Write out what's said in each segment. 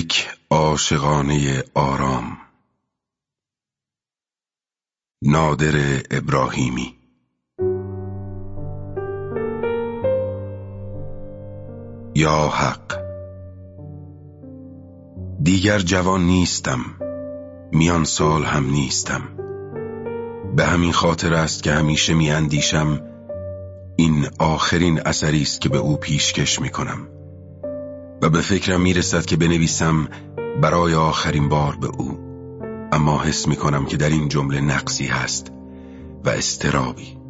یک عاشقانه آرام. نادر ابراهیمی. یا حق. دیگر جوان نیستم میان سال هم نیستم. به همین خاطر است که همیشه میاندیشم این آخرین اثری است که به او پیشکش می‌کنم. و به فکرم می‌رسد که بنویسم برای آخرین بار به او. اما حس می‌کنم که در این جمله نقصی هست و استرابی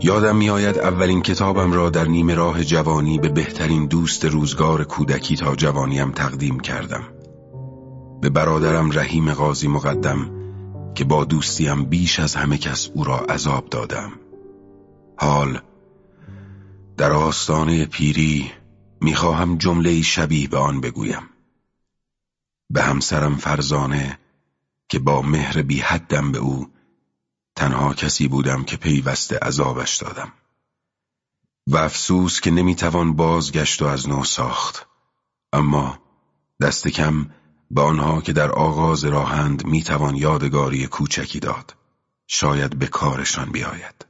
یادم میآید اولین کتابم را در نیمه راه جوانی به بهترین دوست روزگار کودکی تا جوانیم تقدیم کردم. به برادرم رحیم قاضی مقدم که با دوستیم بیش از همه کس او را عذاب دادم. حال در آستانه پیری می‌خواهم جمله شبیه به آن بگویم. به همسرم فرزانه که با مهر بی حدم به او تنها کسی بودم که پیوسته عذابش دادم. و افسوس که نمی‌توان بازگشت و از نو ساخت. اما دست کم به آنها که در آغاز راهند می‌توان یادگاری کوچکی داد. شاید به کارشان بیاید.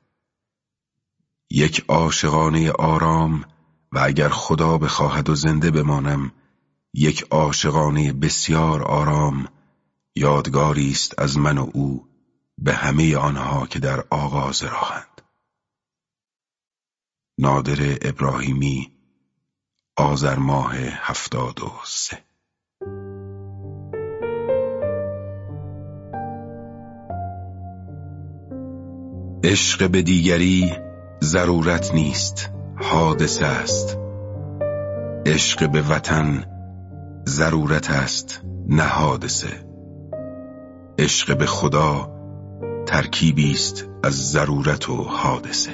یک عاشقانه آرام و اگر خدا بخواهد و زنده بمانم یک عاشقانه بسیار آرام یادگاری است از من و او به همه آنها که در آغاز راهند. نادر ابراهیمی آذر ماه هفتاد و سه. عشق به دیگری ضرورت نیست. حادثه است. عشق به وطن ضرورت است نه حادثه. عشق به خدا ترکیبی است از ضرورت و حادثه.